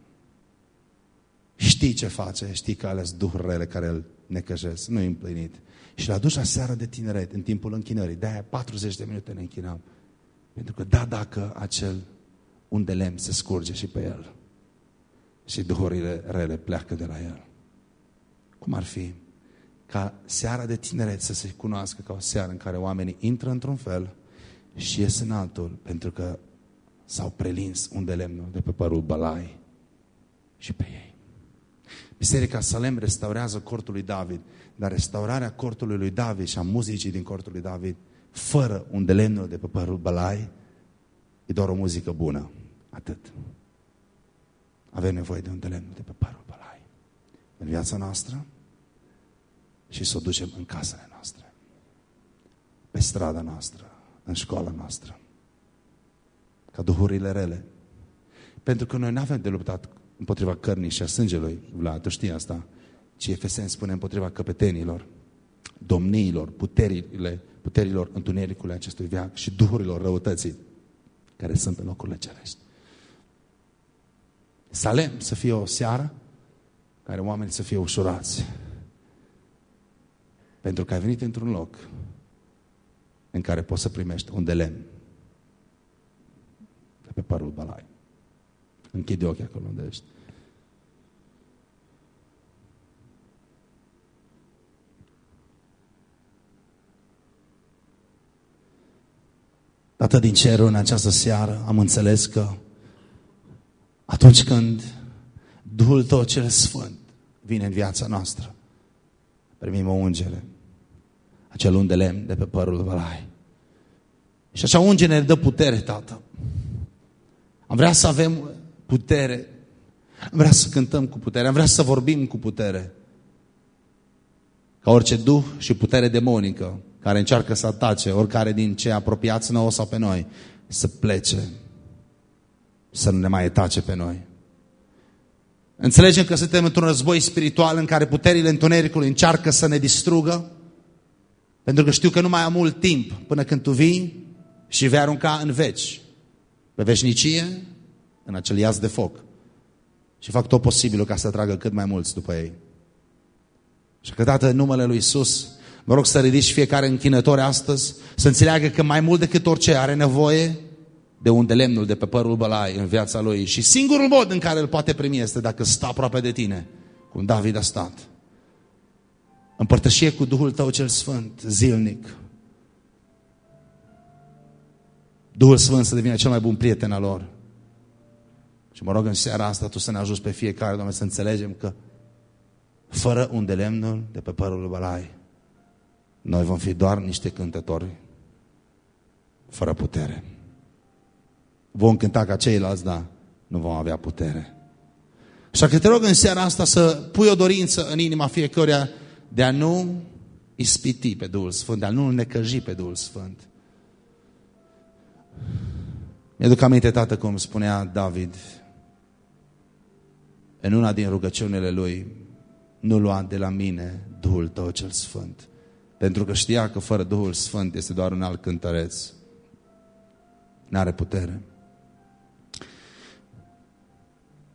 Știi ce face, știi că ales duhuri rele care îl necăjesc, nu e împlinit. Și l aduci la seara de tineret, în timpul închinării. De-aia 40 de minute ne închinăm. Pentru că da, dacă acel un de lemn se scurge și pe el. Și duhurile rele pleacă de la el. Cum ar fi ca seara de tineret să se cunoască ca o seară în care oamenii intră într-un fel și ies în altul, pentru că s-au prelins un de lemnul de pe părul bălai și pe ei. Biserica Salem restaurează cortul lui David, dar restaurarea cortului lui David și a muzicii din cortul lui David, fără un de lemnul de pe părul bălai, e doar o muzică bună. Atât. Avem nevoie de un de lemnul de pe părul bălai. În viața noastră, și să o ducem în casele noastre, pe strada noastră, în școala noastră, ca duhurile rele. Pentru că noi nu avem de luptat împotriva cărnii și a sângelui, Vlad, tu știi asta, ci ci Efeseni spune împotriva căpetenilor, domniilor, puterile, puterilor întunericului acestui viac și duhurilor răutății care sunt în locurile cerești. Salem să fie o seară care oamenii să fie ușurați. Pentru că ai venit într-un loc în care poți să primești un de lemn de pe părul balai. Închide ochii acolo unde ești. Tată din cer, în această seară am înțeles că atunci când Duhul Tău cel Sfânt vine în viața noastră, primim o ungere, acel unde lemn de pe părul vălai. Și așa ungere ne dă putere, Tată. Am vrea să avem putere. Am vrea să cântăm cu putere. Am vrea să vorbim cu putere. Ca orice duh și putere demonică care încearcă să atace oricare din cei apropiați nouă sau pe noi, să plece, să nu ne mai atace pe noi. Înțelegem că suntem într-un război spiritual în care puterile întunericului încearcă să ne distrugă, pentru că știu că nu mai am mult timp până când tu vii și vei arunca în veci, pe veșnicie, în acel iaz de foc. Și fac tot posibilul ca să tragă cât mai mulți după ei. Și că, Tată, în numele Lui Isus, Mă rog să ridici fiecare închinător astăzi, să înțeleagă că mai mult decât orice are nevoie de un de lemnul de pe părul bălai în viața lui. Și singurul mod în care îl poate primi este dacă stă aproape de tine, cum David a stat. Împărtășie cu Duhul tău cel Sfânt, zilnic. Duhul Sfânt să devină cel mai bun prieten al lor. Și mă rog în seara asta tu să ne ajuți pe fiecare, Doamne, să înțelegem că fără un de lemnul de pe părul bălai, noi vom fi doar niște cântători fără putere. Vom cânta ca ceilalți, dar nu vom avea putere. Așa că te rog în seara asta să pui o dorință în inima fiecăruia de a nu ispiti pe Duhul Sfânt, de a nu necăji pe Duhul Sfânt. Mi-aduc aminte, tată, cum spunea David în una din rugăciunile lui, nu lua de la mine Duhul tău cel Sfânt. Pentru că știa că fără Duhul Sfânt este doar un alt cântăreț. N-are putere.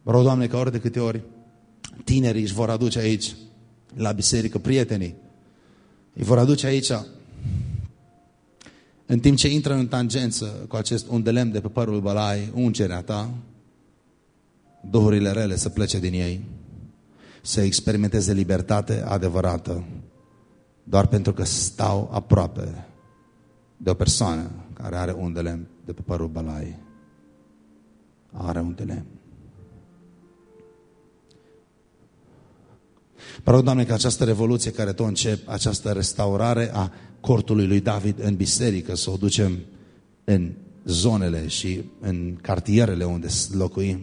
Vă rog, Doamne, că ori de câte ori tinerii își vor aduce aici, la biserică, prietenii, îi vor aduce aici, în timp ce intră în tangență cu acest undelem de pe părul bălai, ungerea ta, duhurile rele să plece din ei, să experimenteze libertate adevărată, doar pentru că stau aproape de o persoană care are un de lemn de pe părul balai. Are un Mă rog, Doamne, că această revoluție care tot încep, această restaurare a cortului lui David în biserică, să o ducem în zonele și în cartierele unde locuim.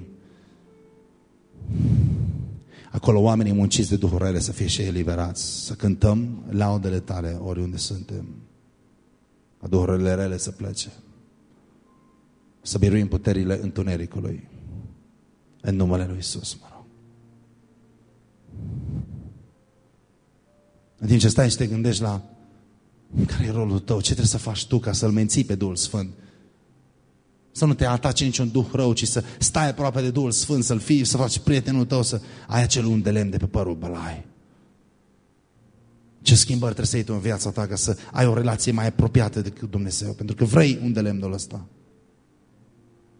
Acolo oamenii munciți de Duhul Rele să fie și eliberați, să cântăm laudele tale oriunde suntem. A Duhurile rele să plece. Să biruim puterile întunericului. În numele Lui Isus, mă rog. În timp ce stai și te gândești la care e rolul tău, ce trebuie să faci tu ca să-L menții pe Duhul Sfânt, să nu te atace niciun duh rău, ci să stai aproape de Duhul Sfânt, să-l fii, să faci prietenul tău, să ai acel un de lemn de pe părul bălai. Ce schimbări trebuie să iei tu în viața ta ca să ai o relație mai apropiată decât Dumnezeu, pentru că vrei un de lemnul ăsta.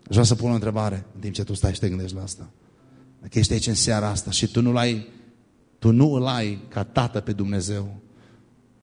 Aș vrea să pun o întrebare în timp ce tu stai și te gândești la asta. Dacă ești aici în seara asta și tu nu l-ai, tu nu îl ai ca tată pe Dumnezeu,